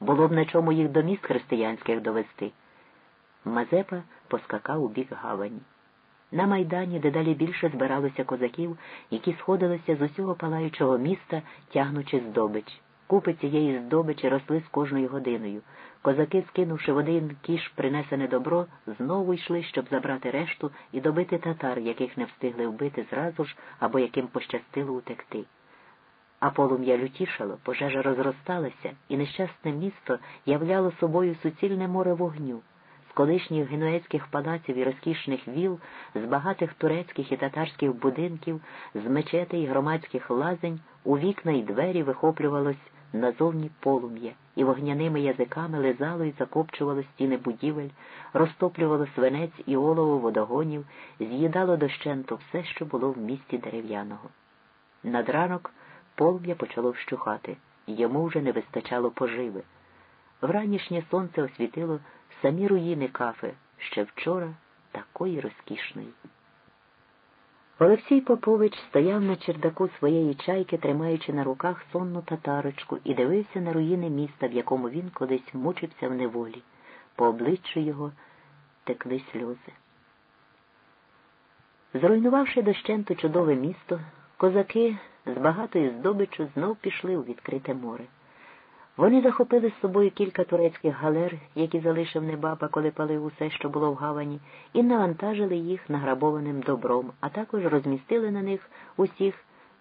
було б на чому їх до міст християнських довести. Мазепа поскакав у бік гавані. На майдані дедалі більше збиралося козаків, які сходилися з усього палаючого міста, тягнучи здобич. Купи цієї здобичі росли з кожною годиною. Козаки, скинувши в один кіш принесене добро, знову йшли, щоб забрати решту і добити татар, яких не встигли вбити зразу ж або яким пощастило утекти. А полум'я лютішало, пожежа розросталася, і нещасне місто являло собою суцільне море вогню З колишніх генуецьких палаців і розкішних віл, з багатих турецьких і татарських будинків, з мечетей і громадських лазень у вікна й двері вихоплювалось назовні полум'я, і вогняними язиками лизало і закопчувало стіни будівель, розтоплювало свинець і олово водогонів, з'їдало дощенту все, що було в місті дерев'яного. Над ранок полум'я почало вщухати, йому вже не вистачало поживи. Вранішнє сонце освітило самі руїни кафи ще вчора такої розкішної. Олексій Попович стояв на чердаку своєї чайки, тримаючи на руках сонну татарочку, і дивився на руїни міста, в якому він колись мучився в неволі. По обличчю його текли сльози. Зруйнувавши дощенту чудове місто, козаки з багатою здобичу знов пішли у відкрите море. Вони захопили з собою кілька турецьких галер, які залишив небаба, коли палив усе, що було в гавані, і навантажили їх награбованим добром, а також розмістили на них усіх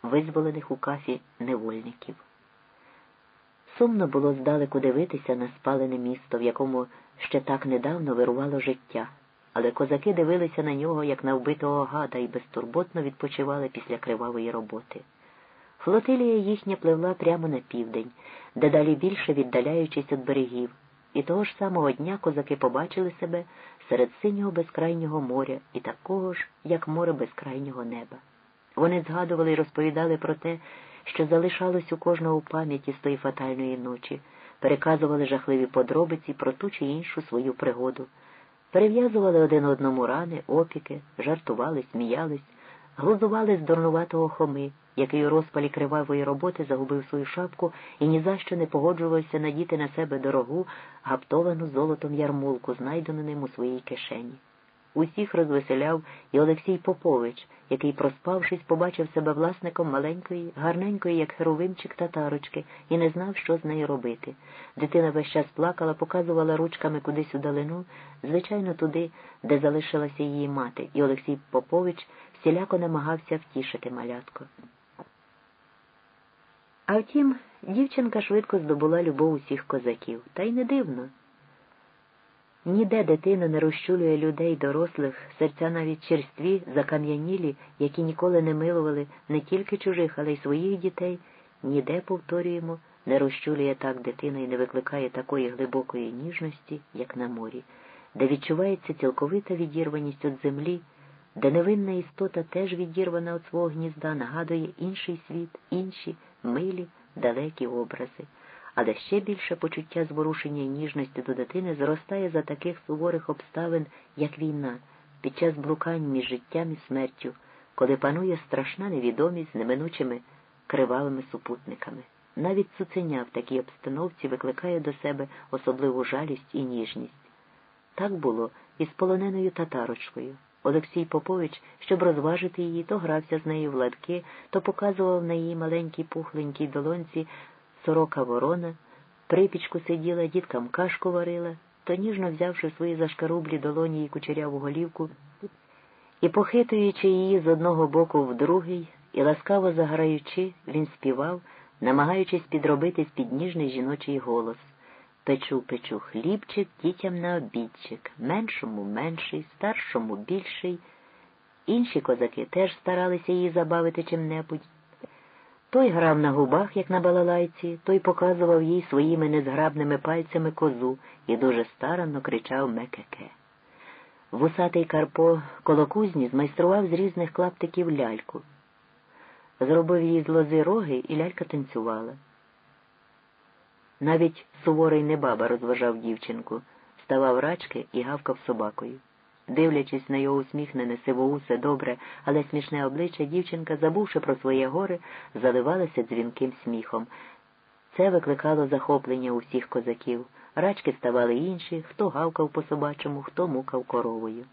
визволених у кафі невольників. Сумно було здалеку дивитися на спалене місто, в якому ще так недавно вирувало життя, але козаки дивилися на нього, як на вбитого гада, і безтурботно відпочивали після кривавої роботи. Флотилія їхня пливла прямо на південь, дедалі більше віддаляючись від берегів, і того ж самого дня козаки побачили себе серед синього безкрайнього моря і такого ж, як море безкрайнього неба. Вони згадували і розповідали про те, що залишалось у кожного пам'яті з тої фатальної ночі, переказували жахливі подробиці про ту чи іншу свою пригоду, перев'язували один одному рани, опіки, жартували, сміялись, глузували з дурнуватого хоми який у розпалі кривавої роботи загубив свою шапку і ні за що не погоджувався надіти на себе дорогу, гаптовану золотом ярмулку, знайдену ним у своїй кишені. Усіх розвеселяв і Олексій Попович, який, проспавшись, побачив себе власником маленької, гарненької, як херовимчик татарочки, і не знав, що з нею робити. Дитина весь час плакала, показувала ручками кудись удалину, звичайно, туди, де залишилася її мати, і Олексій Попович всіляко намагався втішити малятко. А втім, дівчинка швидко здобула любов усіх козаків, та й не дивно. Ніде дитина не розчулює людей, дорослих, серця навіть черстві, закам'янілі, які ніколи не милували не тільки чужих, але й своїх дітей, ніде, повторюємо, не розчулює так дитина і не викликає такої глибокої ніжності, як на морі, де відчувається цілковита відірваність від землі, де невинна істота теж відірвана від свого гнізда, нагадує інший світ, інші милі, далекі образи, але ще більше почуття зворушення і ніжності до дитини зростає за таких суворих обставин, як війна, під час блукань між життям і смертю, коли панує страшна невідомість з неминучими кривавими супутниками. Навіть цуценя в такій обстановці викликає до себе особливу жалість і ніжність. Так було і з полоненою татарочкою. Олексій Попович, щоб розважити її, то грався з нею в ладки, то показував на її маленькій пухленькій долонці сорока ворона, припічку сиділа, діткам кашку варила, то ніжно взявши свої зашкарублі долоні її кучеряву голівку і, похитуючи її з одного боку в другий, і ласкаво заграючи, він співав, намагаючись підробити спідніжний жіночий голос. Печу, печу хлібчик дітям на обідчик, меншому менший, старшому більший. Інші козаки теж старалися її забавити чим-небудь. Той грав на губах, як на балалайці, той показував їй своїми незграбними пальцями козу і дуже старанно кричав Мекеке. Вусатий Карпо коло кузні змайстрував з різних клаптиків ляльку. Зробив їй з лози роги, і лялька танцювала. Навіть суворий небаба розважав дівчинку, ставав рачки і гавкав собакою. Дивлячись на його усміхнене сивоусе добре, але смішне обличчя, дівчинка, забувши про своє горе, заливалася дзвінким сміхом. Це викликало захоплення усіх козаків. Рачки ставали інші, хто гавкав по собачому, хто мукав коровою.